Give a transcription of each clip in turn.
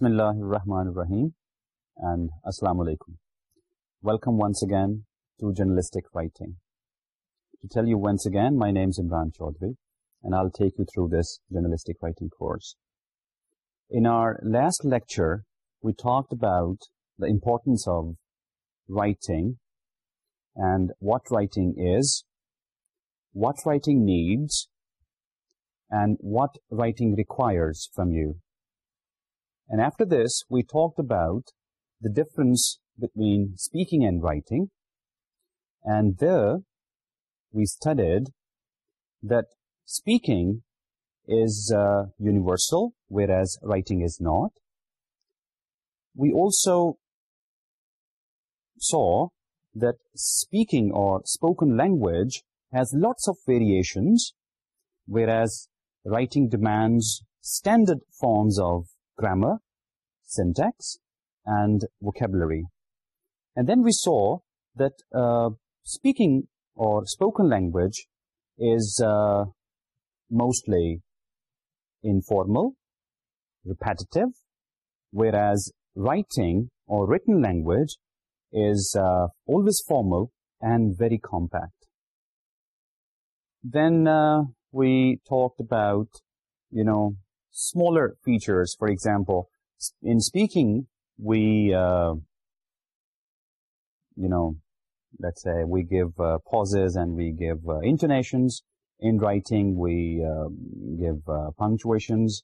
بسم اللہ الرحمن الرحیم اینڈ السلام علیکم welcome once again to journalistic writing to tell you once again my name is Imran Chaudhry and I take you through this journalistic writing course in our last lecture we talk about the importance of writing and what writing is what writing needs and what writing requires from you and after this, we talked about the difference between speaking and writing. And there, we studied that speaking is uh, universal, whereas writing is not. We also saw that speaking or spoken language has lots of variations, whereas writing demands standard forms of grammar, syntax, and vocabulary. And then we saw that uh, speaking or spoken language is uh, mostly informal, repetitive, whereas writing or written language is uh, always formal and very compact. Then we talked about, you know, smaller features. For example, in speaking, we, uh, you know, let's say we give uh, pauses and we give uh, intonations. In writing, we um, give uh, punctuations.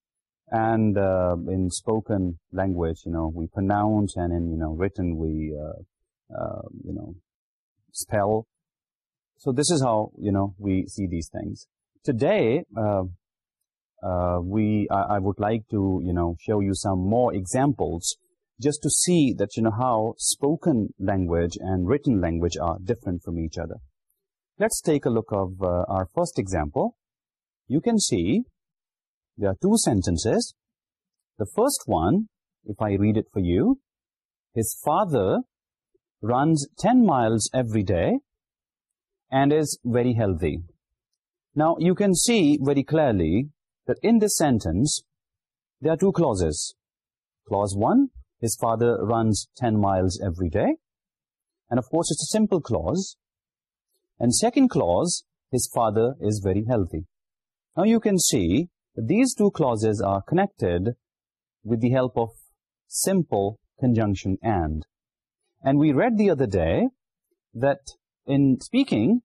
And uh, in spoken language, you know, we pronounce and in, you know, written, we, uh, um, you know, spell. So this is how, you know, we see these things. Today, uh, we I, would like to you know show you some more examples just to see that you know how spoken language and written language are different from each other. Let's take a look of uh, our first example. You can see there are two sentences. The first one, if I read it for you, his father runs 10 miles every day and is very healthy. Now, you can see very clearly that in this sentence, there are two clauses. Clause one, his father runs 10 miles every day. And of course, it's a simple clause. And second clause, his father is very healthy. Now you can see that these two clauses are connected with the help of simple conjunction and. And we read the other day that in speaking,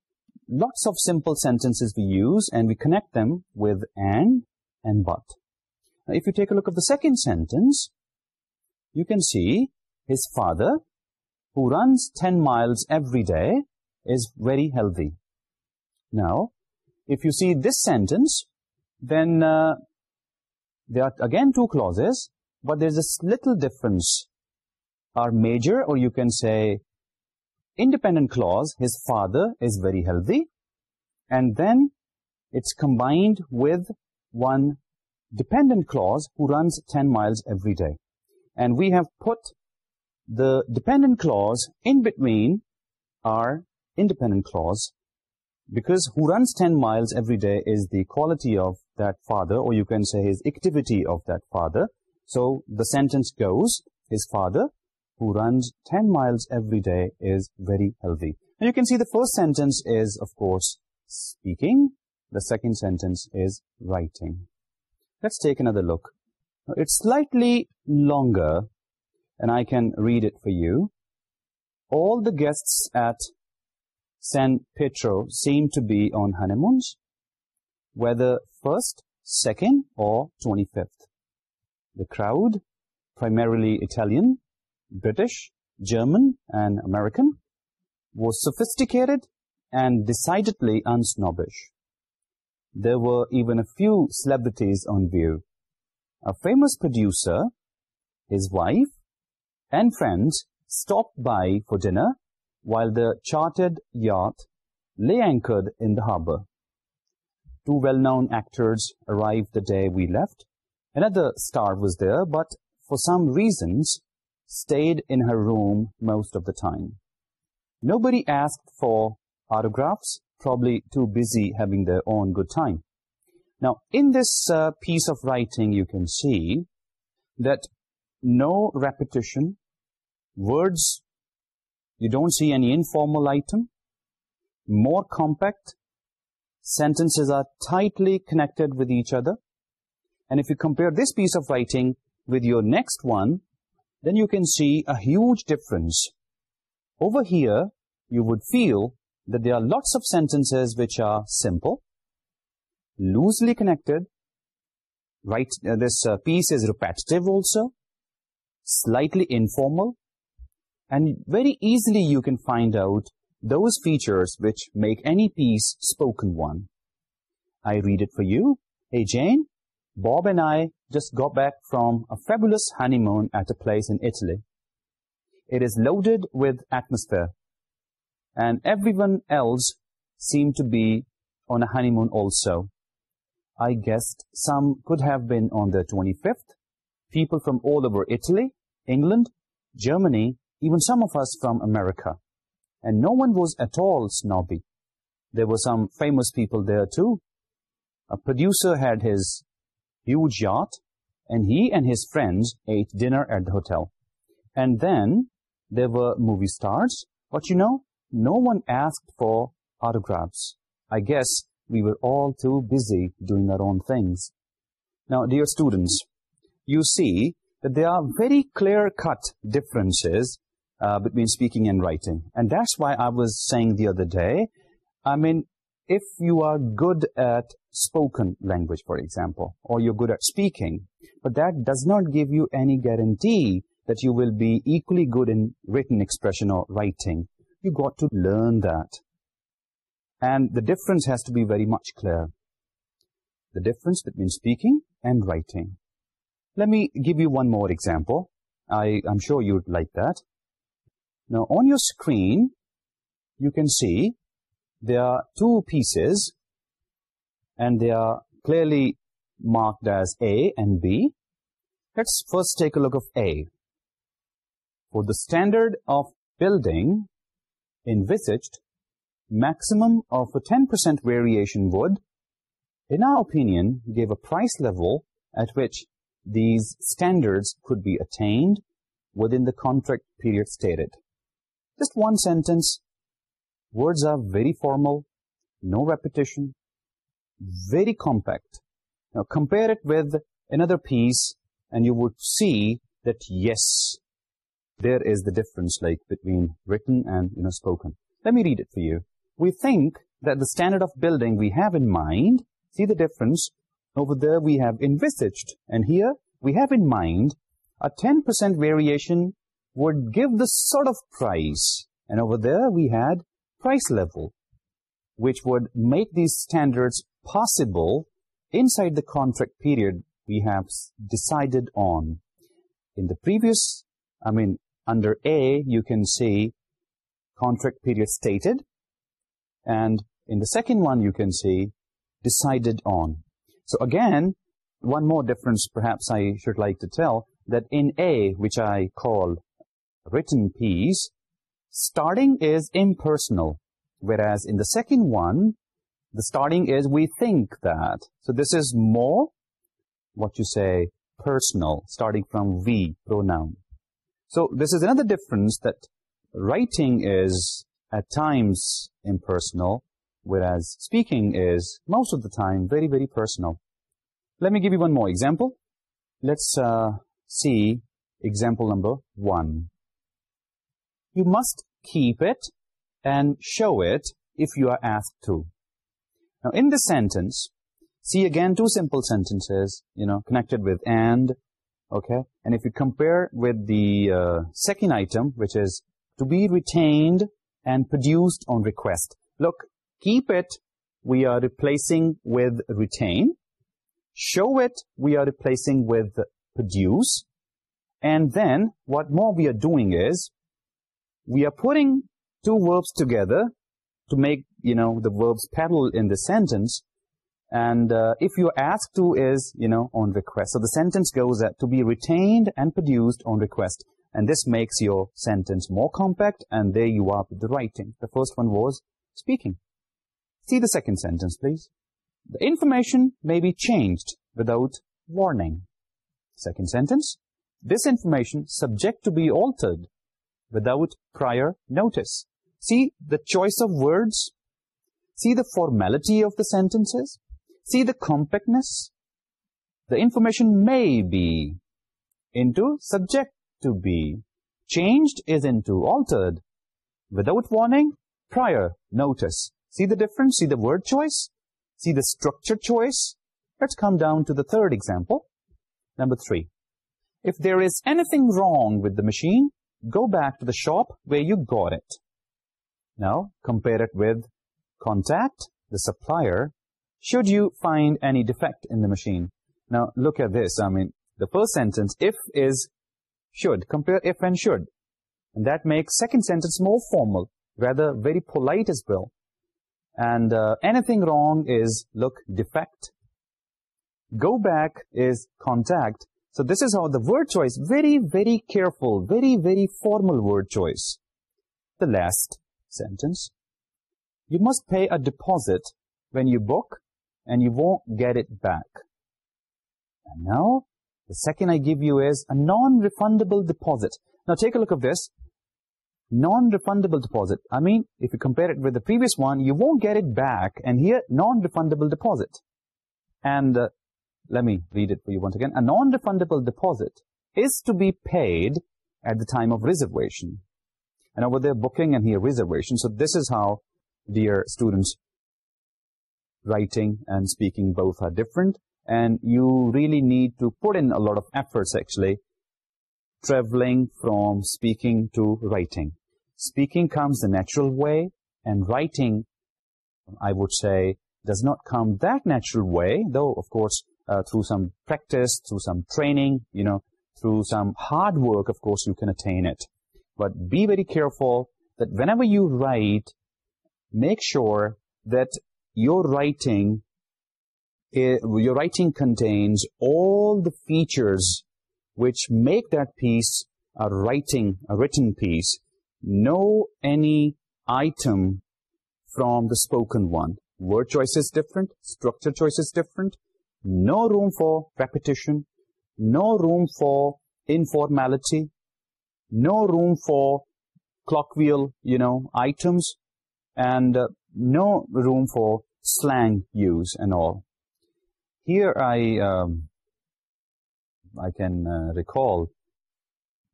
lots of simple sentences we use and we connect them with and and but. If you take a look at the second sentence, you can see his father, who runs 10 miles every day, is very healthy. Now, if you see this sentence, then uh, there are again two clauses, but there's this little difference. Our major, or you can say, independent clause, his father is very healthy, and then it's combined with one dependent clause who runs 10 miles every day. And we have put the dependent clause in between our independent clause because who runs 10 miles every day is the quality of that father or you can say his activity of that father. So the sentence goes, his father who runs 10 miles every day is very healthy. And you can see the first sentence is, of course, speaking the second sentence is writing. Let's take another look. It's slightly longer, and I can read it for you. All the guests at San Pedro seem to be on honeymoons, whether first, second, or 25th. The crowd, primarily Italian, British, German, and American, was sophisticated and decidedly unsnobbish there were even a few celebrities on view. A famous producer, his wife, and friends stopped by for dinner while the chartered yacht lay anchored in the harbor. Two well-known actors arrived the day we left. Another star was there, but for some reasons stayed in her room most of the time. Nobody asked for autographs probably too busy having their own good time. Now, in this uh, piece of writing, you can see that no repetition, words, you don't see any informal item, more compact, sentences are tightly connected with each other. And if you compare this piece of writing with your next one, then you can see a huge difference. Over here, you would feel that there are lots of sentences which are simple, loosely connected, right, uh, this uh, piece is repetitive also, slightly informal, and very easily you can find out those features which make any piece spoken one. I read it for you. Hey Jane, Bob and I just got back from a fabulous honeymoon at a place in Italy. It is loaded with atmosphere and everyone else seemed to be on a honeymoon also. I guessed some could have been on the 25th, people from all over Italy, England, Germany, even some of us from America. And no one was at all snobby. There were some famous people there too. A producer had his huge yacht, and he and his friends ate dinner at the hotel. And then there were movie stars, but you know, no one asked for autographs. I guess we were all too busy doing our own things. Now, dear students, you see that there are very clear-cut differences uh, between speaking and writing. And that's why I was saying the other day, I mean, if you are good at spoken language, for example, or you're good at speaking, but that does not give you any guarantee that you will be equally good in written expression or writing you got to learn that. And the difference has to be very much clear. The difference between speaking and writing. Let me give you one more example. I, I'm sure you'd like that. Now, on your screen, you can see there are two pieces and they are clearly marked as A and B. Let's first take a look of A. For the standard of building, envisaged, maximum of a 10% variation would, in our opinion, give a price level at which these standards could be attained within the contract period stated. Just one sentence. Words are very formal, no repetition, very compact. Now compare it with another piece and you would see that yes, there is the difference, like between written and you know spoken. Let me read it for you. We think that the standard of building we have in mind. See the difference over there we have envisaged and here we have in mind a 10% variation would give the sort of price and over there we had price level which would make these standards possible inside the contract period we have decided on in the previous I mean under A, you can see contract period stated. And in the second one, you can see decided on. So again, one more difference perhaps I should like to tell that in A, which I call written piece, starting is impersonal. Whereas in the second one, the starting is we think that. So this is more, what you say, personal, starting from we pronoun. So this is another difference that writing is at times impersonal, whereas speaking is most of the time very, very personal. Let me give you one more example. Let's uh, see example number one. You must keep it and show it if you are asked to. Now in this sentence, see again two simple sentences, you know, connected with and, okay? And if you compare with the uh, second item which is to be retained and produced on request. Look keep it we are replacing with retain. Show it we are replacing with produce. And then what more we are doing is we are putting two verbs together to make you know the verbs parallel in the sentence and uh, if you're asked to is, you know, on request. So the sentence goes to be retained and produced on request. And this makes your sentence more compact, and there you are with the writing. The first one was speaking. See the second sentence, please. The information may be changed without warning. Second sentence. This information subject to be altered without prior notice. See the choice of words. See the formality of the sentences. See the compactness. The information may be into subject to be changed is into altered without warning, prior notice. See the difference? See the word choice? See the structure choice? Let's come down to the third example. Number three. If there is anything wrong with the machine, go back to the shop where you got it. Now, compare it with contact the supplier should you find any defect in the machine? Now, look at this. I mean, the first sentence, if is should. Compare if and should. And that makes second sentence more formal, rather very polite as well. And uh, anything wrong is, look, defect. Go back is contact. So this is how the word choice, very, very careful, very, very formal word choice. The last sentence. You must pay a deposit when you book and you won't get it back. And now, the second I give you is a non-refundable deposit. Now, take a look at this. Non-refundable deposit. I mean, if you compare it with the previous one, you won't get it back. And here, non-refundable deposit. And uh, let me read it for you once again. A non-refundable deposit is to be paid at the time of reservation. And over there, booking and here, reservation. So this is how, dear students, writing and speaking both are different and you really need to put in a lot of efforts actually traveling from speaking to writing. Speaking comes the natural way and writing I would say does not come that natural way though of course uh, through some practice, through some training, you know, through some hard work of course you can attain it. But be very careful that whenever you write make sure that your writing your writing contains all the features which make that piece a writing a written piece. No any item from the spoken one. Word choice is different structure choice is different. No room for repetition. No room for informality. No room for colloquial you know items. And uh, no room for slang use and all. Here I, um, I can uh, recall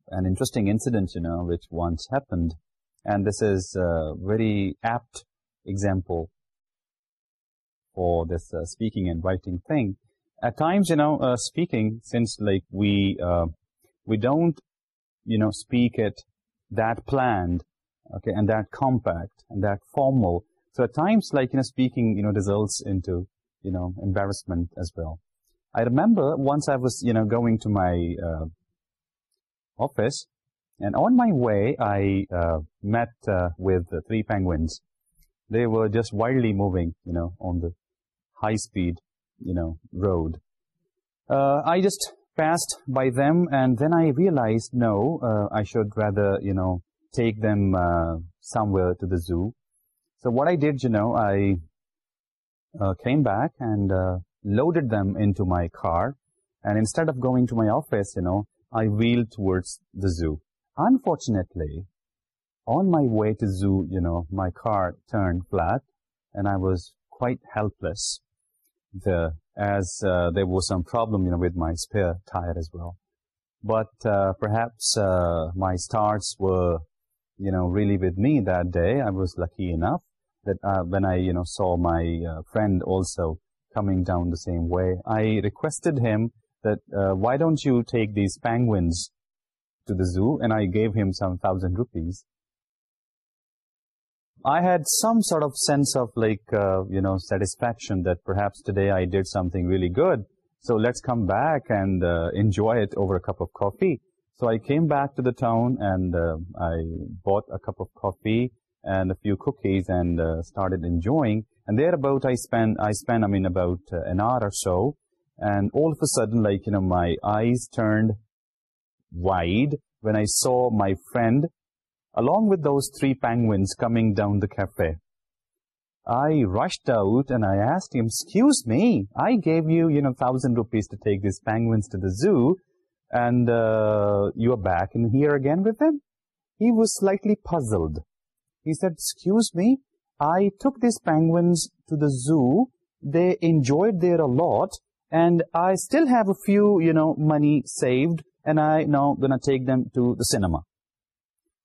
an interesting incident, you know, which once happened. And this is a very apt example for this uh, speaking and writing thing. At times, you know, uh, speaking, since like we, we don't, you know, speak it that planned, okay, and that compact and that formal, so at times, like, you know, speaking, you know, results into, you know, embarrassment as well. I remember once I was, you know, going to my uh, office, and on my way, I uh, met uh, with three penguins. They were just wildly moving, you know, on the high-speed, you know, road. Uh, I just passed by them, and then I realized, no, uh, I should rather, you know, take them uh, somewhere to the zoo so what I did, you know, I uh, came back and uh, loaded them into my car. And instead of going to my office, you know, I wheeled towards the zoo. Unfortunately, on my way to zoo, you know, my car turned flat and I was quite helpless there as uh, there was some problem, you know, with my spare tire as well. But perhaps my starts were, you know, really with me that day. I was lucky enough that uh, when I, you know, saw my uh, friend also coming down the same way, I requested him that, uh, why don't you take these penguins to the zoo? And I gave him some thousand rupees. I had some sort of sense of, like, you know, satisfaction that perhaps today I did something really good. So let's come back and enjoy it over a cup of coffee. So I came back to the town and I bought a cup of coffee. And a few cookies, and uh, started enjoying. And thereabout, I spent—I spent, I mean, about uh, an hour or so. And all of a sudden, like you know, my eyes turned wide when I saw my friend, along with those three penguins coming down the cafe. I rushed out and I asked him, excuse me, I gave you, you know, thousand rupees to take these penguins to the zoo and uh, you are back in here again with them. He was slightly puzzled. He said, excuse me, I took these penguins to the zoo. They enjoyed there a lot. And I still have a few, you know, money saved. And I now going to take them to the cinema.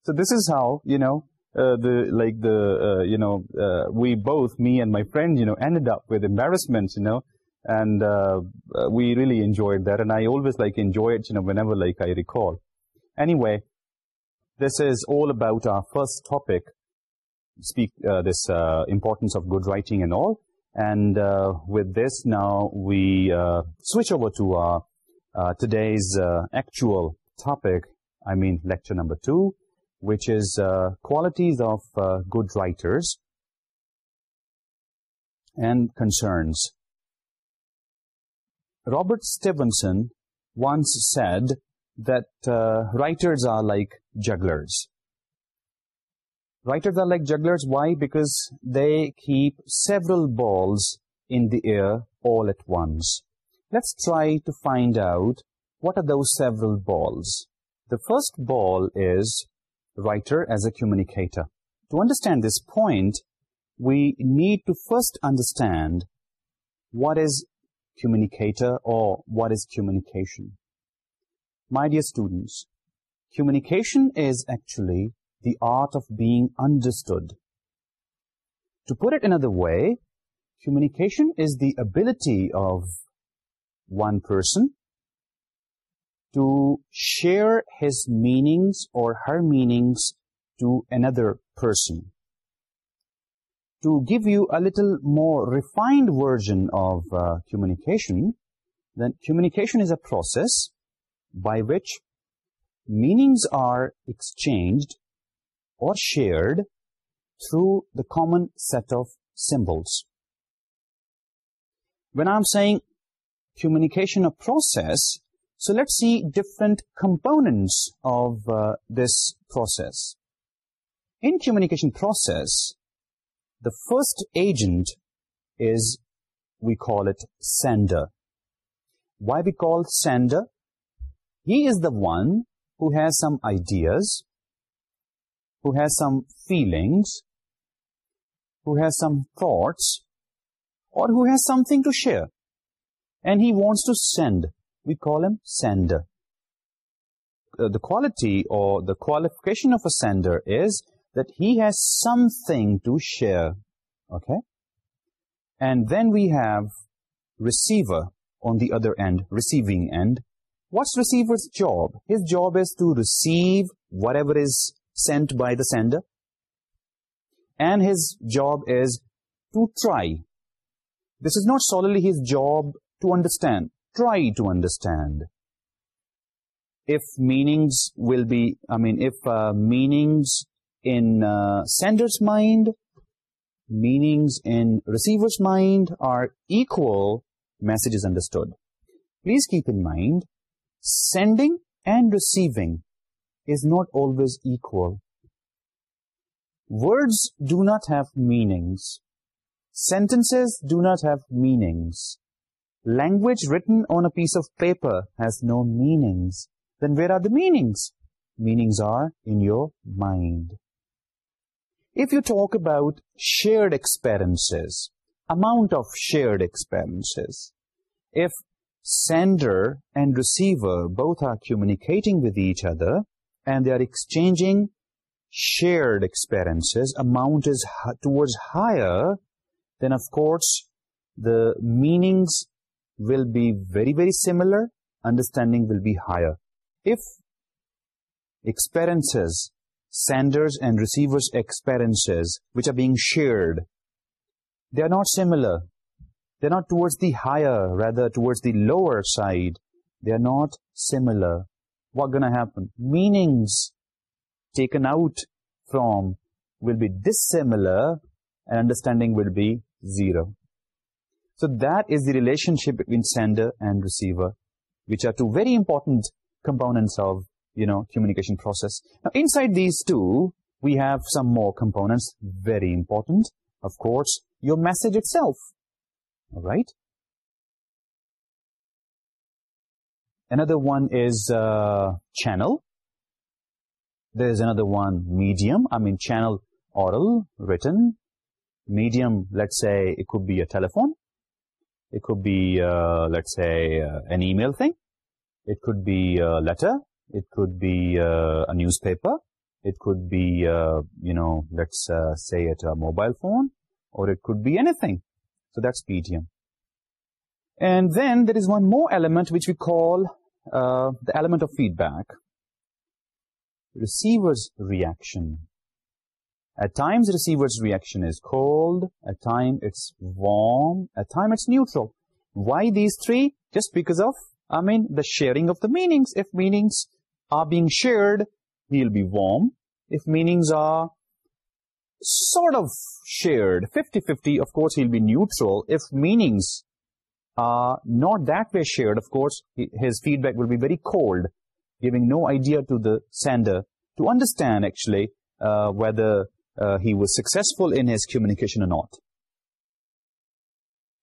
So this is how, you know, uh, the like the, uh, you know, uh, we both, me and my friend, you know, ended up with embarrassments, you know. And we really enjoyed that. And I always like enjoy it, you know, whenever like I recall. Anyway, this is all about our first topic speak uh, this uh, importance of good writing and all. And uh, with this, now we switch over to today's actual topic, I mean lecture number two, which is qualities of good writers and concerns. Robert Stevenson once said that writers are like jugglers. Writers are like jugglers. Why? Because they keep several balls in the air all at once. Let's try to find out what are those several balls. The first ball is writer as a communicator. To understand this point, we need to first understand what is communicator or what is communication. My dear students, communication is actually the art of being understood. To put it another way, communication is the ability of one person to share his meanings or her meanings to another person. To give you a little more refined version of uh, communication, then communication is a process by which meanings are exchanged or shared through the common set of symbols. When I'm saying communication a process, so let's see different components of uh, this process. In communication process, the first agent is, we call it sender. Why we call sender? He is the one who has some ideas, who has some feelings, who has some thoughts, or who has something to share. And he wants to send. We call him sender. Uh, the quality or the qualification of a sender is that he has something to share. Okay? And then we have receiver on the other end, receiving end. What's receiver's job? His job is to receive whatever is Sent by the sender, and his job is to try. This is not solely his job to understand. Try to understand if meanings will be, I mean, if uh, meanings in uh, sender's mind, meanings in receiver's mind are equal, message is understood. Please keep in mind, sending and receiving is not always equal. Words do not have meanings. Sentences do not have meanings. Language written on a piece of paper has no meanings. Then where are the meanings? Meanings are in your mind. If you talk about shared experiences, amount of shared experiences, if sender and receiver both are communicating with each other, and they are exchanging shared experience amount is towards higher than of course the meanings will be very very similar understanding will be higher if experience senders and receivers experience which are being shared they are not similar they are not towards the higher rather towards the lower side they are not similar what going to happen? Meanings taken out from will be dissimilar and understanding will be zero. So that is the relationship between sender and receiver, which are two very important components of, you know, communication process. Now, inside these two, we have some more components, very important, of course, your message itself, all right? another one is uh, channel. There is another one, medium. I mean, channel, oral, written. Medium, let's say, it could be a telephone. It could be, uh, let's say, uh, an email thing. It could be a letter. It could be uh, a newspaper. It could be, uh, you know, let's uh, say it a mobile phone. Or it could be anything. So that's medium. And then there is one more element which we call uh, the element of feedback. Receiver's reaction. At times receiver's reaction is cold, at time it's warm, at time it's neutral. Why these three? Just because of, I mean, the sharing of the meanings. If meanings are being shared, he'll be warm. If meanings are sort of shared, 50-50, of course, he'll be neutral. If meanings uh, not that way shared, of course, his feedback will be very cold, giving no idea to the sender to understand actually uh, whether uh, he was successful in his communication or not.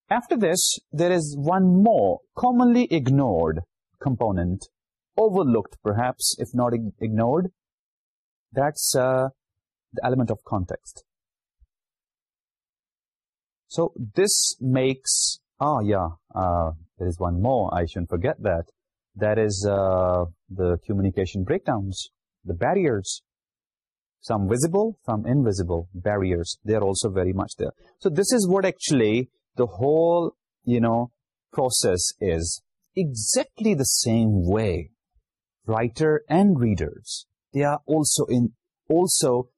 After this, there is one more commonly ignored component, overlooked perhaps, if not ignored. That's the element of context. So this makes Oh, yeah. Uh, there is one more. I shouldn't forget that. That is uh, the communication breakdowns, the barriers. Some visible, some invisible barriers. They're also very much there. So this is what actually the whole, you know, process is. Exactly the same way. Writer and readers, they are also in, also,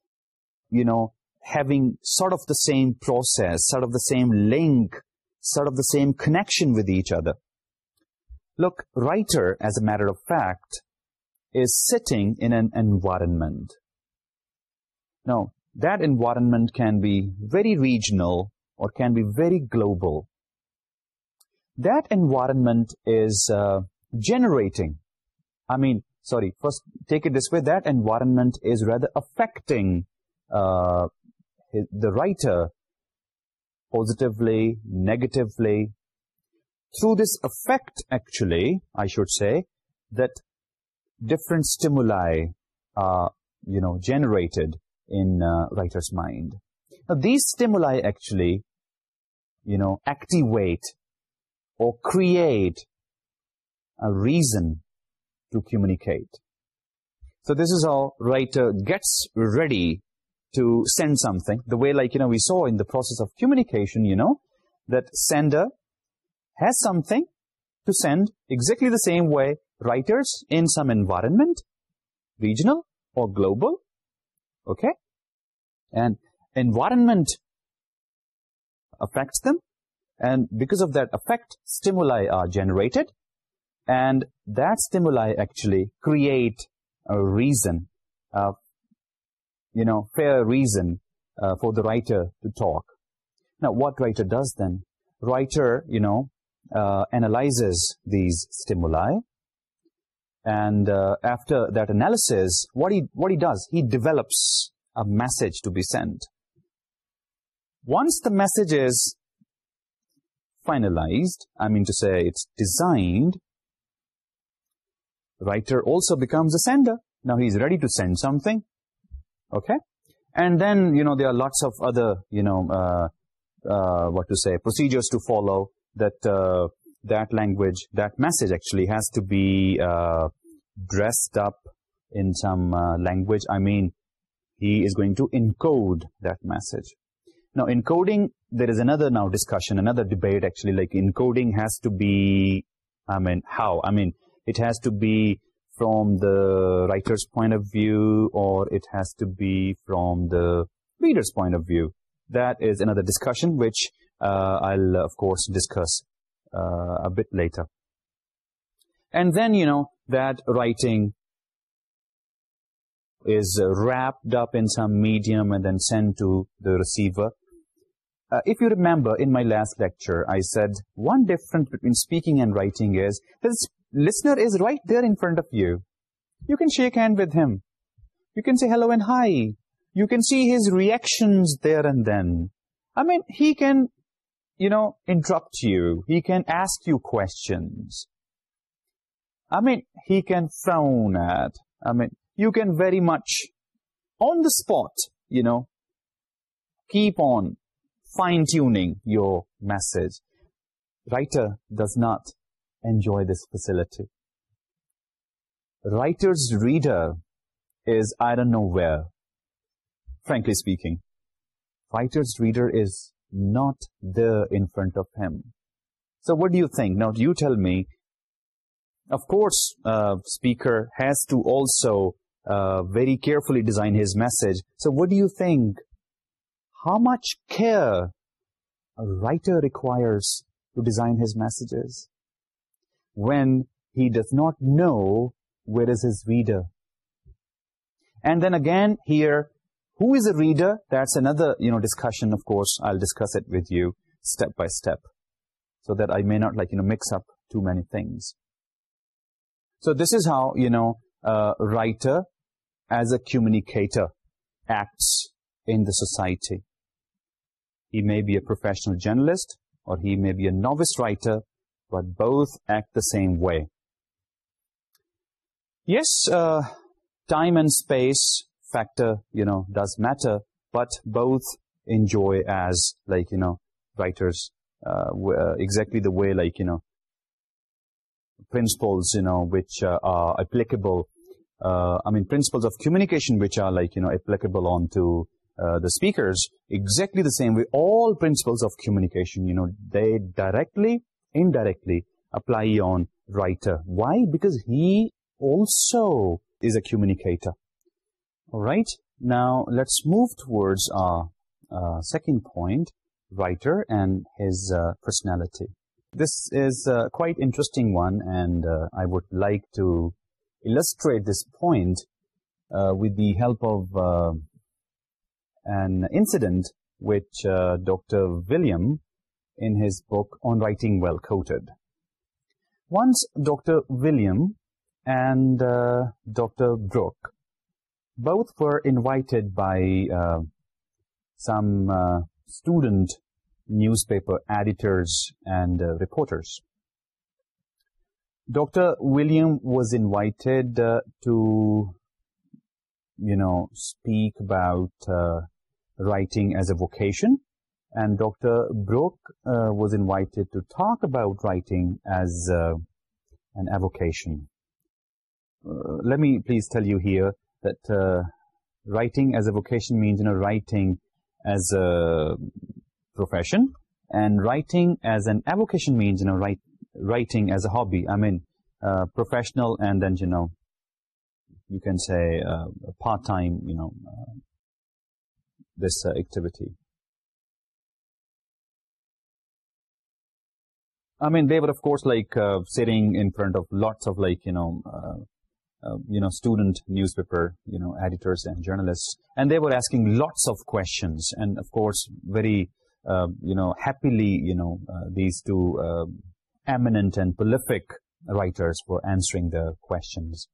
you know, having sort of the same process, sort of the same link sort of the same connection with each other. Look, writer, as a matter of fact, is sitting in an environment. Now, that environment can be very regional or can be very global. That environment is uh, generating. I mean, sorry, first take it this way, that environment is rather affecting uh, the writer positively, negatively. Through this effect, actually, I should say, that different stimuli are, you know, generated in uh, writer's mind. Now, these stimuli actually, you know, activate or create a reason to communicate. So this is how writer gets ready to send something, the way like, you know, we saw in the process of communication, you know, that sender has something to send exactly the same way writers in some environment, regional or global, okay? And environment affects them, and because of that effect, stimuli are generated, and that stimuli actually create a reason, a you know, fair reason uh, for the writer to talk. Now, what writer does then? Writer, you know, uh, analyzes these stimuli. And uh, after that analysis, what he, what he does, he develops a message to be sent. Once the message is finalized, I mean to say it's designed, writer also becomes a sender. Now he's ready to send something okay? And then you know there are lots of other you know uh, uh, what to say procedures to follow that uh, that language that message actually has to be dressed up in some language. I mean he is going to encode that message. Now encoding there is another now discussion another debate actually like encoding has to be i mean how? I mean it has to be from the writer's point of view or it has to be from the reader's point of view. That is another discussion which uh, I'll, uh, of course, discuss uh, a bit later. And then, you know, that writing is wrapped up in some medium and then sent to the receiver. If you remember, in my last lecture, I said one difference between speaking and writing is that listener is right there in front of you. You can shake hand with him. You can say hello and hi. You can see his reactions there and then. I mean, he can, you know, interrupt you. He can ask you questions. I mean, he can frown at. I mean, you can very much, on the spot, you know, keep on fine-tuning your message. Writer does not enjoy this facility. Writer's reader is, I don't know where, frankly speaking. Writer's reader is not there in front of him. So what do you think? Now you tell me, of course, uh, speaker has to also uh, very carefully design his message. So what do you think? How much care a writer requires to design his messages? when he does not know where is his reader. And then again here, who is a reader? That's another you know discussion, of course. I'll discuss it with you step by step so that I may not like you know mix up too many things. So this is how, you know, a writer as a communicator acts in the society. He may be a professional journalist or he may be a novice writer, but both act the same way. Yes, uh, time and space factor, you know, does matter, but both enjoy as, like, you know, writers, uh, uh, exactly the way, like, you know, principles, you know, which are applicable, I mean, principles of communication, which are, like, you know, applicable onto uh, the speakers, exactly the same way, all principles of communication, you know, they directly indirectly apply on writer. Why? Because he also is a communicator. All right? Now, let's move towards our uh, second point, writer and his uh, personality. This is quite interesting one, and uh, I would like to illustrate this point with the help of an incident which Dr. William in his book on writing well coated. Once Dr. William and uh, Dr. Brooke both were invited by uh, some uh, student newspaper editors and uh, reporters. Dr. William was invited uh, to, you know, speak about uh, writing as a vocation and Dr. Brooke uh, was invited to talk about writing as uh, an avocation. Uh, let me please tell you here that writing as a vocation means you know, writing as a profession and writing as an avocation means you know, writing as a hobby. I mean professional and then you know you can say part-time you know this activity. I mean, they were, of course, like, uh, sitting in front of lots of, like, you know, uh, uh, you know, student newspaper, you know, editors and journalists. And they were asking lots of questions. And, of course, very, you know, happily, you know, these two eminent and prolific writers were answering the questions.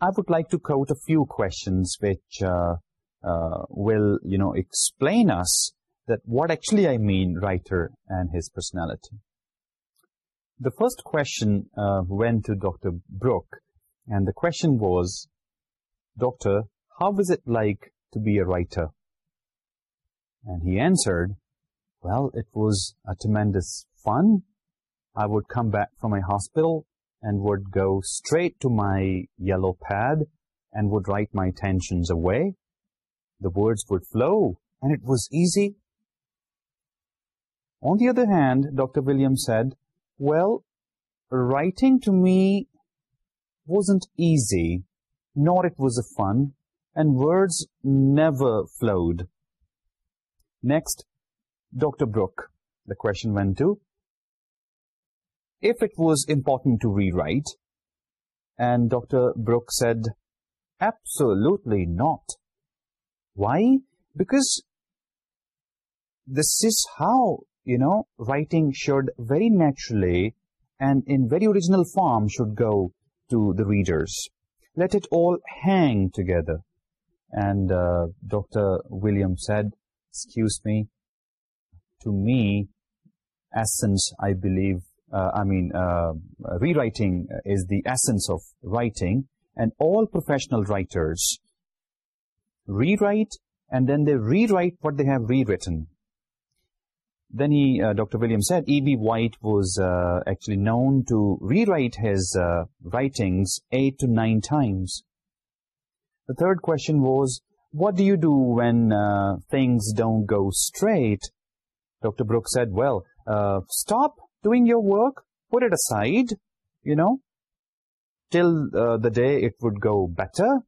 I would like to quote a few questions which will, you know, explain us that what actually I mean, writer and his personality the first question uh, went to Dr. Brooke, and the question was, Doctor, how was it like to be a writer? And he answered, well, it was a tremendous fun. I would come back from a hospital and would go straight to my yellow pad and would write my tensions away. The words would flow, and it was easy. On the other hand, Dr. Williams said, well writing to me wasn't easy. Nor it was a fun. And words never flowed. Next dr brook. The question went to if it was important to rewrite and dr brook said absolutely not. Why? Because this is how you know, writing should very naturally and in very original form should go to the readers. Let it all hang together. And uh, Dr. Williams said, excuse me, to me, essence, I believe, uh, I mean, uh, rewriting is the essence of writing. And all professional writers rewrite and then they rewrite what they have rewritten then he uh, dr william said eb white was uh, actually known to rewrite his uh, writings eight to nine times. The third question was what do you do when things don't go straight? Dr brooks said well stop doing your work put it aside you know till the day it would go better.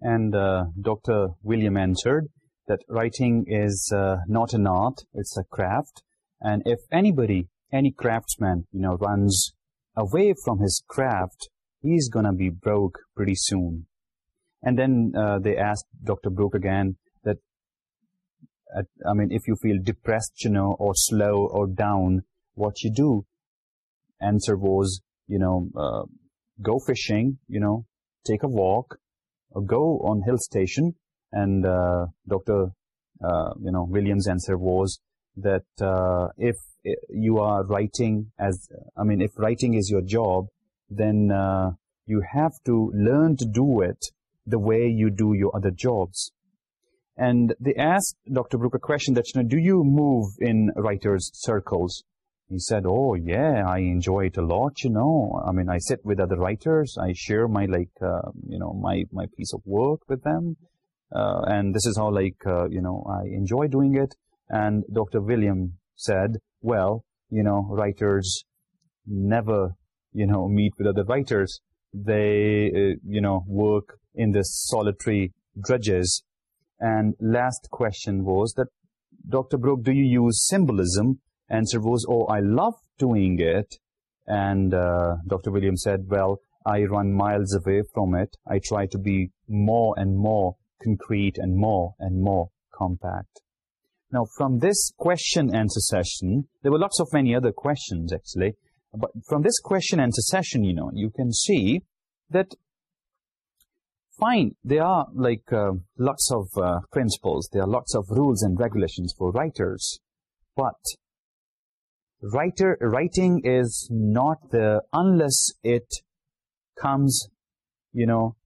And dr william answered that writing is uh, not an art, it's a craft. And if anybody, any craftsman, you know, runs away from his craft, he's gonna be broke pretty soon. And then uh, they asked Dr. Brooke again that, uh, I mean, if you feel depressed, you know, or slow or down, what you do? Answer was, you know, uh, go fishing, you know, take a walk, or go on hill station, and uh, Dr. Uh, you know, William's answer was that uh, if you are writing as, I mean, if writing is your job, then you have to learn to do it the way you do your other jobs. And they asked Dr. Brooke a question that, you know, do you move in writer's circles? He said, oh, yeah, I enjoy it a lot, you know. I mean, I sit with other writers. I share my, like, you know, my, my piece of work with them. Uh, and this is how like uh, you know I enjoy doing it and Dr. William said well you know writers never you know meet with other writers they uh, you know work in this solitary drudges." and last question was that Dr. Brooke do you use symbolism answer was oh I love doing it and Dr. William said well I run miles away from it. I try to be more and more concrete and more and more compact. Now, from this question answer session, there were lots of many other questions actually, but from this question answer session, you know, you can see that fine, there are like uh, lots of uh, principles, there are lots of rules and regulations for writers, but writer writing is not the unless it comes, you know,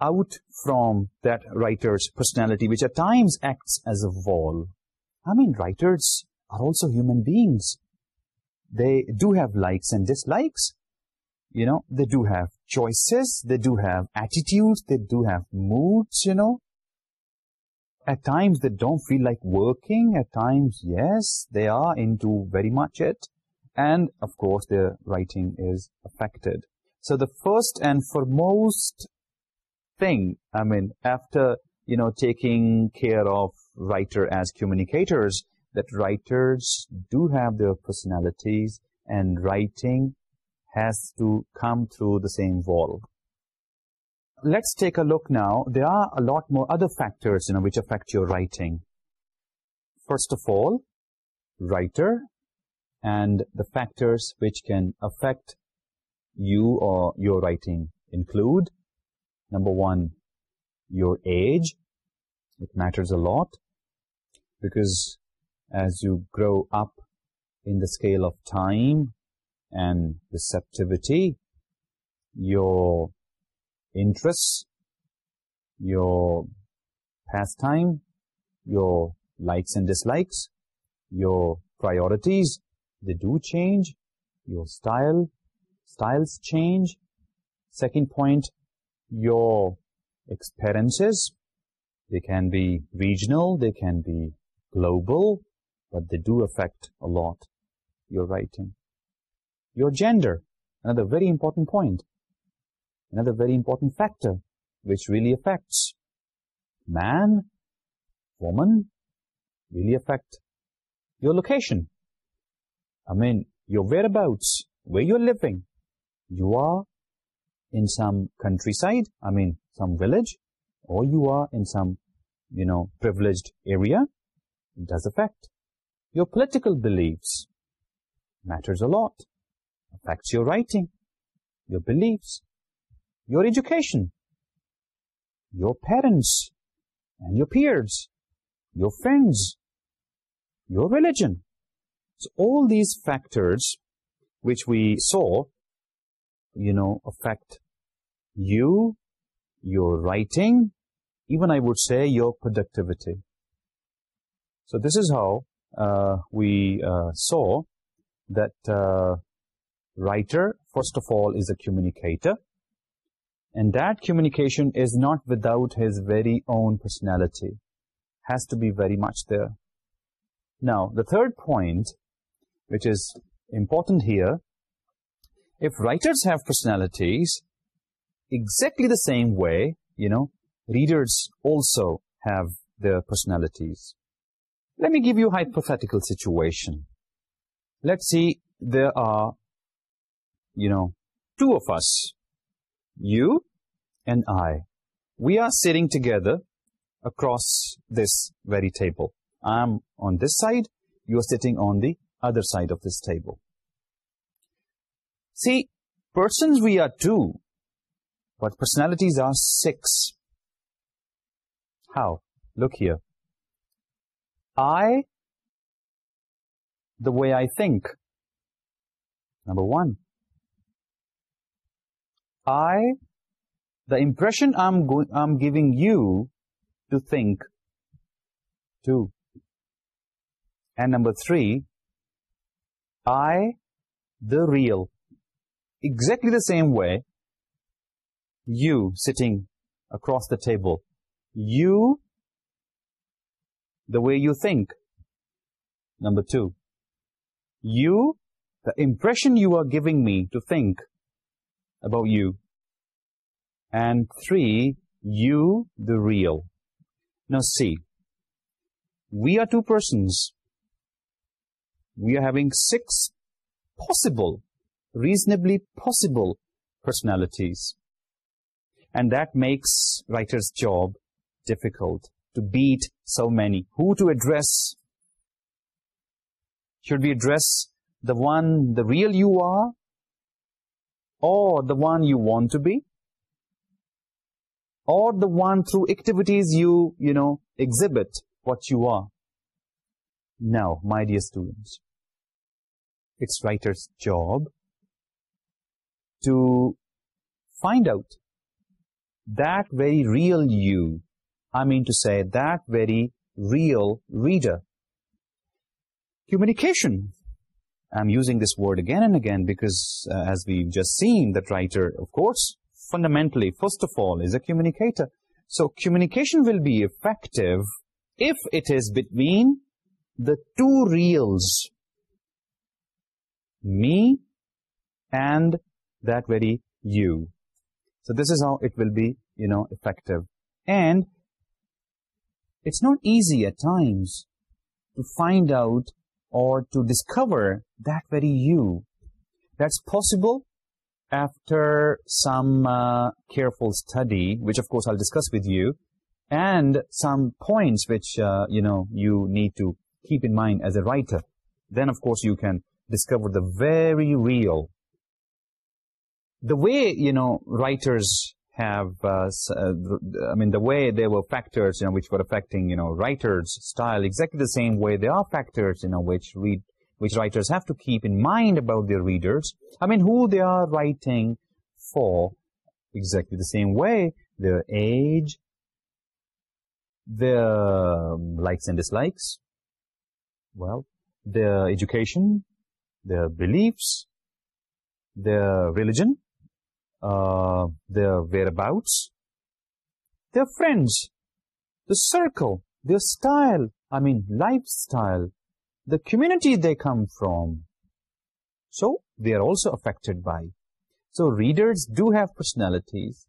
out from that writer's personality, which at times acts as a wall. I mean, writers are also human beings. They do have likes and dislikes. You know, they do have choices. They do have attitudes. They do have moods, you know. At times, they don't feel like working. At times, yes, they are into very much it. And, of course, their writing is affected. So the first and foremost thing. I mean, after, you know, taking care of writer as communicators, that writers do have their personalities and writing has to come through the same wall. Let's take a look now. There are a lot more other factors, you know, which affect your writing. First of all, writer and the factors which can affect you or your writing include number one, your age. It matters a lot because as you grow up in the scale of time and receptivity, your interests, your pastime, your likes and dislikes, your priorities, they do change, your style, styles change. Second point, your experiences. They can be regional, they can be global, but they do affect a lot your writing. Your gender, another very important point, another very important factor which really affects man, woman, really affect your location. I mean, your whereabouts, where you're living. You are in some countryside, I mean some village, or you are in some, you know, privileged area, it does affect. Your political beliefs matters a lot, affects your writing, your beliefs, your education, your parents and your peers, your friends, your religion. So all these factors which we saw, you know, affect you, your writing, even I would say your productivity. So this is how uh, we uh, saw that uh, writer, first of all, is a communicator. And that communication is not without his very own personality. Has to be very much there. Now, the third point, which is important here, if writers have personalities, exactly the same way, you know, readers also have their personalities. Let me give you a hypothetical situation. Let's see, there are, you know, two of us, you and I. We are sitting together across this very table. I'm on this side, you're sitting on the other side of this table. See, persons we are two, but personalities are six. How? Look here. I, the way I think. Number one. I, the impression I'm, I'm giving you to think. Two. And number three. I, the real. Exactly the same way you sitting across the table. You, the way you think. Number two. You, the impression you are giving me to think about you. And three, you, the real. Now see, we are two persons. We are having six possible, reasonably possible personalities and that makes writer's job difficult to beat so many. Who to address? Should we address the one, the real you are, or the one you want to be, or the one through activities you, you know, exhibit what you are? Now, my dear students, it's writer's job to find out that very real you, I mean to say that very real reader. Communication. I'm using this word again and again because uh, as we've just seen, that writer, of course, fundamentally, first of all, is a communicator. So communication will be effective if it is between the two reals, me and that very you. So this is how it will be, you know, effective. And it's not easy at times to find out or to discover that very you. That's possible after some uh, careful study, which of course I'll discuss with you, and some points which, uh, you know, you need to keep in mind as a writer, then of course you can discover the very real the way, you know, writers have, uh, uh I mean, the way there were factors, you know, which were affecting, you know, writers' style, exactly the same way. There are factors, you know, which read, which writers have to keep in mind about their readers. I mean, who they are writing for, exactly the same way, their age, their um, likes and dislikes, well, their education, their beliefs, their religion, uh, their whereabouts, their friends, the circle, their style, I mean lifestyle, the community they come from. So they are also affected by. So readers do have personalities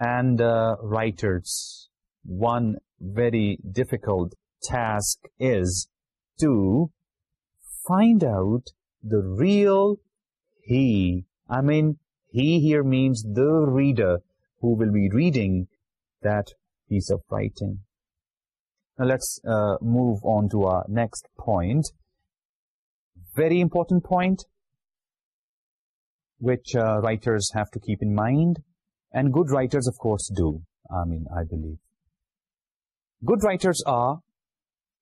and uh, writers. One very difficult task is to find out the real he. I mean, he here means the reader who will be reading that piece of writing. Now let's uh, move on to our next point. Very important point, which uh, writers have to keep in mind, and good writers of course do, I mean, I believe. Good writers are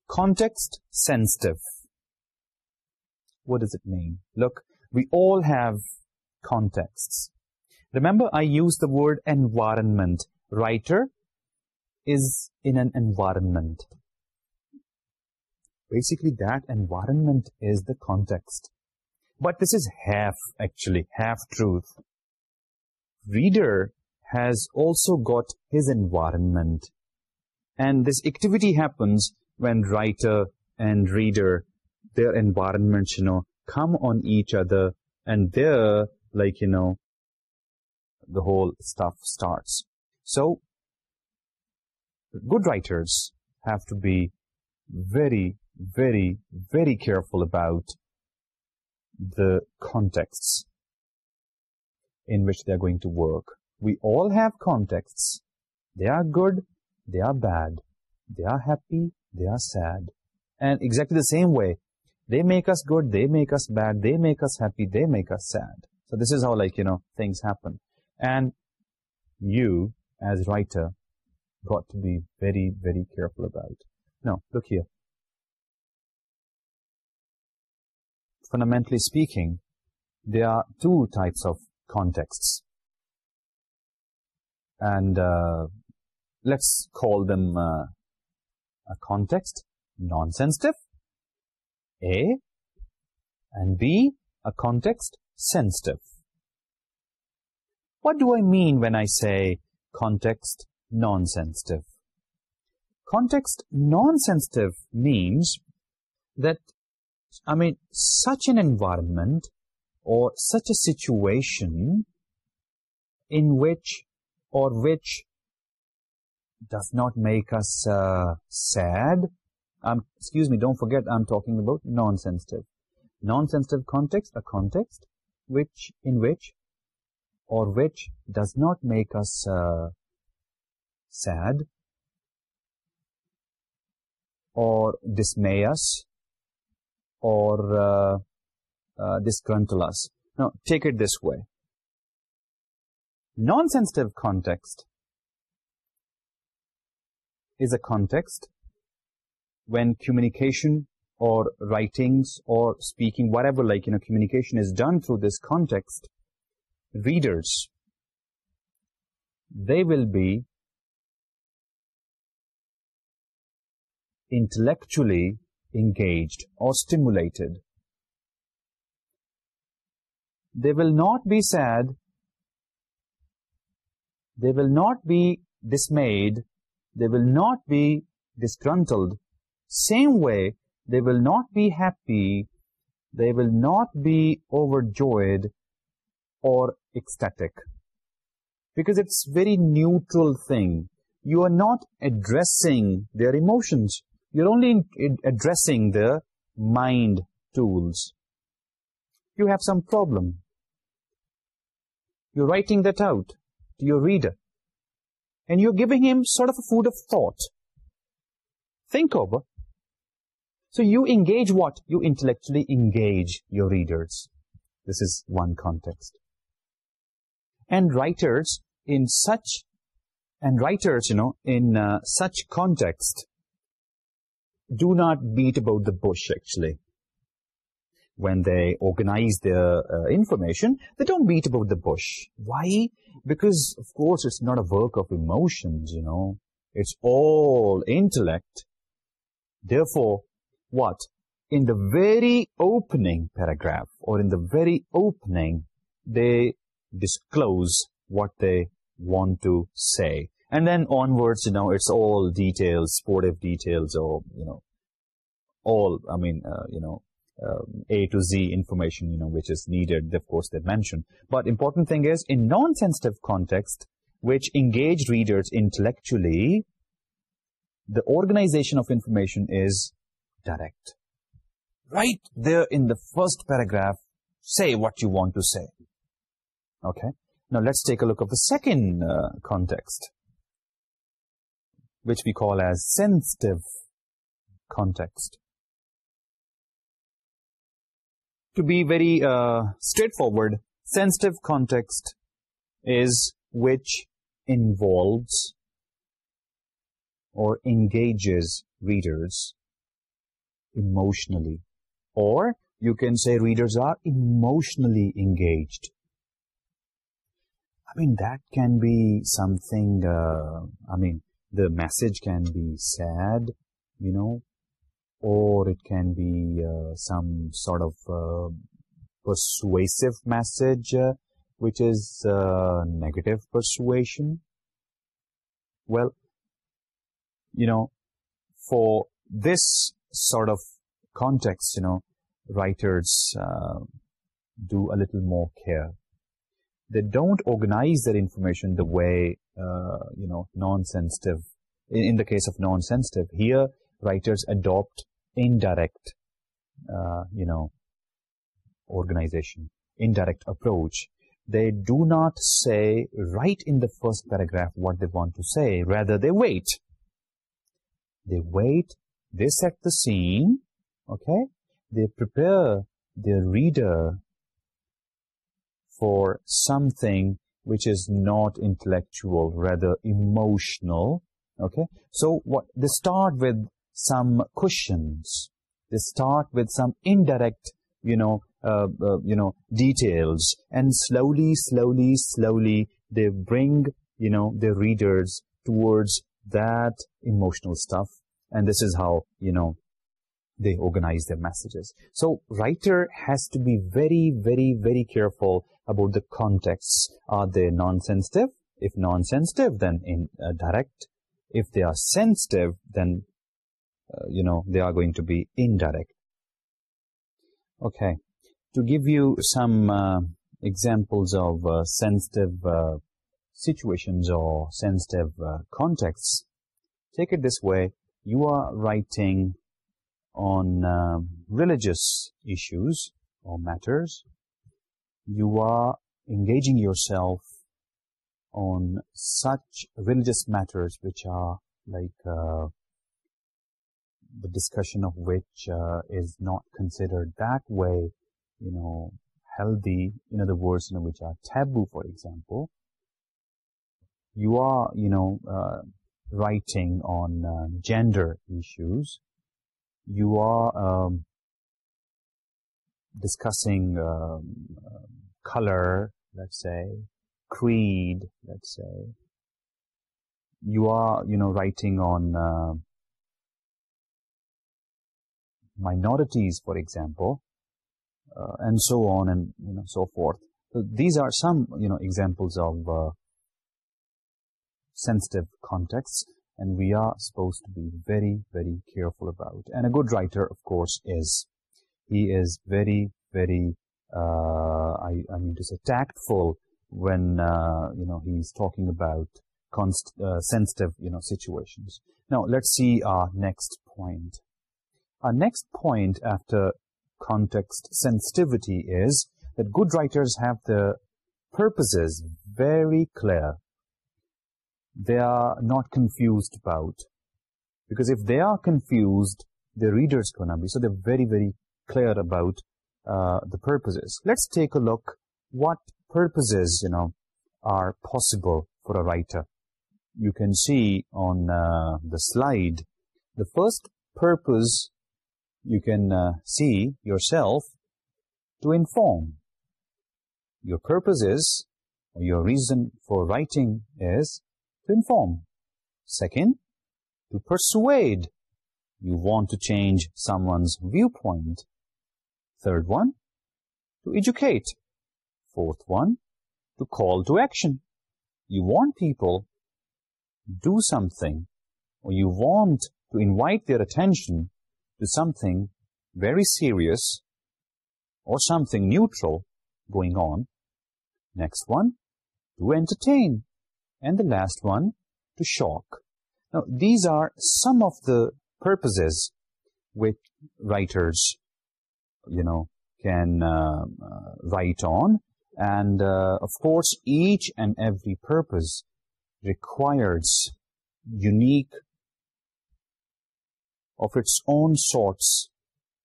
context-sensitive. What does it mean? Look, we all have contexts. Remember, I used the word environment. Writer is in an environment. Basically, that environment is the context. But this is half, actually, half truth. Reader has also got his environment. And this activity happens when writer and reader, their environments, you know, come on each other and there like you know the whole stuff starts. So good writers have to be very very very careful about the contexts in which they are going to work. We all have contexts. They are good they are bad they are happy they are sad. And exactly the same way they make us good they make us bad they make us happy they make us sad. So this is how like, you know, things happen. And you, as writer, got to be very, very careful about. Now, look here. Fundamentally speaking, there are two types of contexts. And uh, let's call them uh, a context, non-sensitive, A, and B, a context, sensitive. What do I mean when I say context non-sensitive? Context non-sensitive means that, I mean, such an environment or such a situation in which or which does not make us uh, sad. Um, excuse me, don't forget I'm talking about non-sensitive. Non-sensitive context, a context which in which or which does not make us uh, sad or dismay us or uh, uh, disgruntle us. Now, take it this way. Non-sensitive context is a context when communication or writings or speaking, whatever like, you know, communication is done through this context, readers, they will be intellectually engaged or stimulated. They will not be sad. They will not be dismayed. They will not be disgruntled. Same way they will not be happy, they will not be overjoyed or ecstatic. Because it's very neutral thing. You are not addressing their emotions. You're only addressing the mind tools. You have some problem. You're writing that out to your reader. And you're giving him sort of a food of thought. Think over so you engage what? You intellectually engage your readers. This is one context. And writers in such, and writers, you know, in uh, such context, do not beat about the bush, actually. When they organize their uh, information, they don't beat about the bush. Why? Because, of course, it's not a work of emotions, you know. It's all intellect. Therefore, what? In the very opening paragraph, or in the very opening, they disclose what they want to say. And then onwards, you know, it's all details, sportive details, or, you know, all, I mean, uh, you know, um, A to Z information, you know, which is needed, of course, they mention. But important thing is, in non-sensitive context, which engage readers intellectually, the organization of information is direct. Right there in the first paragraph, say what you want to say. Okay? Now let's take a look at the second uh, context, which we call as sensitive context. To be very uh, straightforward, sensitive context is which involves or engages readers emotionally. Or you can say readers are emotionally engaged. I mean, that can be something, uh, I mean, the message can be sad, you know, or it can be uh, some sort of uh, persuasive message, which is negative persuasion. Well, you know, for this sort of context, you know, writers uh, do a little more care. They don't organize their information the way, uh, you know, non-sensitive. In, in, the case of non-sensitive, here writers adopt indirect, uh, you know, organization, indirect approach. They do not say right in the first paragraph what they want to say. Rather, they wait. They wait they set the scene, okay? They prepare their reader for something which is not intellectual, rather emotional, okay? So what they start with some cushions. They start with some indirect, you know, uh, uh, you know, details. And slowly, slowly, slowly, they bring, you know, their readers towards that emotional stuff and this is how you know they organize their messages. So writer has to be very very very careful about the contexts. Are they non-sensitive? If non-sensitive then in uh, direct. If they are sensitive then uh, you know they are going to be indirect. Okay. To give you some uh, examples of sensitive situations or sensitive contexts take it this way you are writing on um, religious issues or matters. You are engaging yourself on such religious matters which are like uh, the discussion of which uh, is not considered that way, you know, healthy, in other words, which are taboo, for example. You are, you know, uh, Writing on um, gender issues, you are um, discussing um, color, let's say, creed, let's say, you are, you know, writing on uh, minorities, for example, uh, and so on and you know, so forth. So these are some, you know, examples of uh, sensitive contexts and we are supposed to be very, very careful about. And a good writer, of course, is. He is very, very, uh, I, I mean to say, tactful when, uh, you know, he's talking about const uh, sensitive, you know, situations. Now, let's see our next point. Our next point after context sensitivity is that good writers have the purposes very clear they are not confused about. Because if they are confused, the reader is going to be. So they're very, very clear about uh, the purposes. Let's take a look what purposes, you know, are possible for a writer. You can see on uh, the slide, the first purpose you can uh, see yourself to inform. Your purpose is, or your reason for writing is, inform. Second, to persuade. You want to change someone's viewpoint. Third one, to educate. Fourth one, to call to action. You want people to do something or you want to invite their attention to something very serious or something neutral going on. Next one, to entertain and the last one to shock. Now, these are some of the purposes which writers, you know, can uh, uh, write on. And, uh, of course, each and every purpose requires unique of its own sorts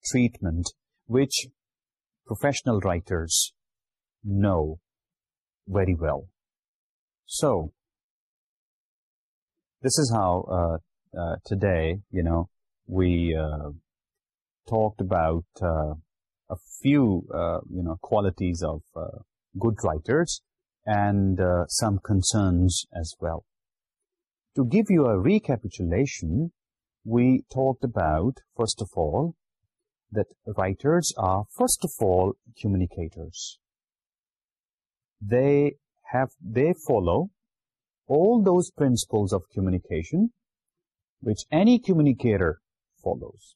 treatment, which professional writers know very well. So, this is how uh, uh, today, you know, we uh, talked about a few, you know, qualities of good writers and some concerns as well. To give you a recapitulation, we talked about, first of all, that writers are, first of all, communicators. They have, they follow all those principles of communication which any communicator follows.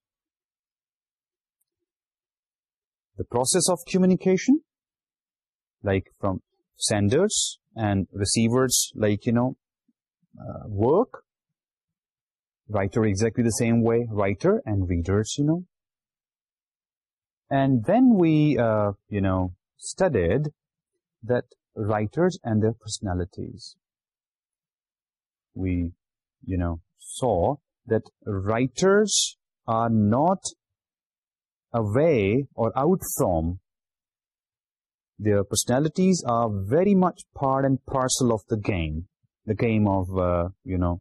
The process of communication, like from senders and receivers, like, you know, uh, work. Writer exactly the same way, writer and readers, you know. And then we, uh, you know, studied that writers and their personalities we you know saw that writers are not away or out from their personalities are very much part and parcel of the game the game of uh, you know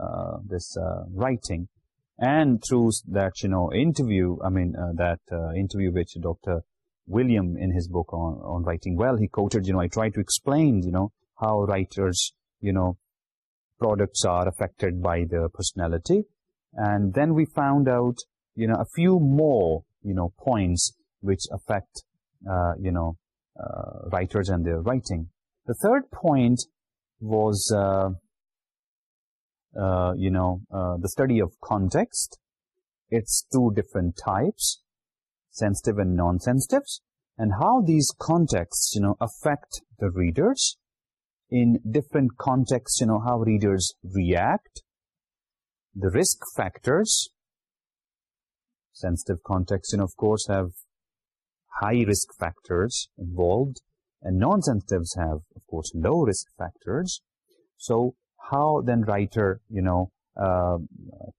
uh, this uh, writing. And through that you know interview i mean that interview which dr william in his book on on writing well he quoted you know i tried to explain you know how writers you know products are affected by the personality. And then we found out, you know, a few more, you know, points which affect, uh, you know, uh, writers and their writing. The third point was, uh, you know, the study of context. It's two different types, sensitive and non-sensitive, and how these contexts, you know, affect the readers in different contexts, you know, how readers react, the risk factors, sensitive contexts, you know, of course, have high risk factors involved, and non-sensitives have, of course, low risk factors. So how then writer, you know, uh,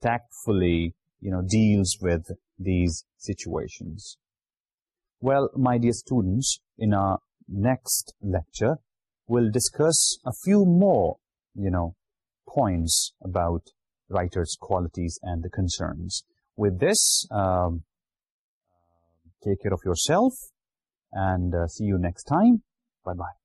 tactfully, you know, deals with these situations? Well, my dear students, in our next lecture, we'll discuss a few more, you know, points about writer's qualities and the concerns. With this, um, take care of yourself and uh, see you next time. Bye-bye.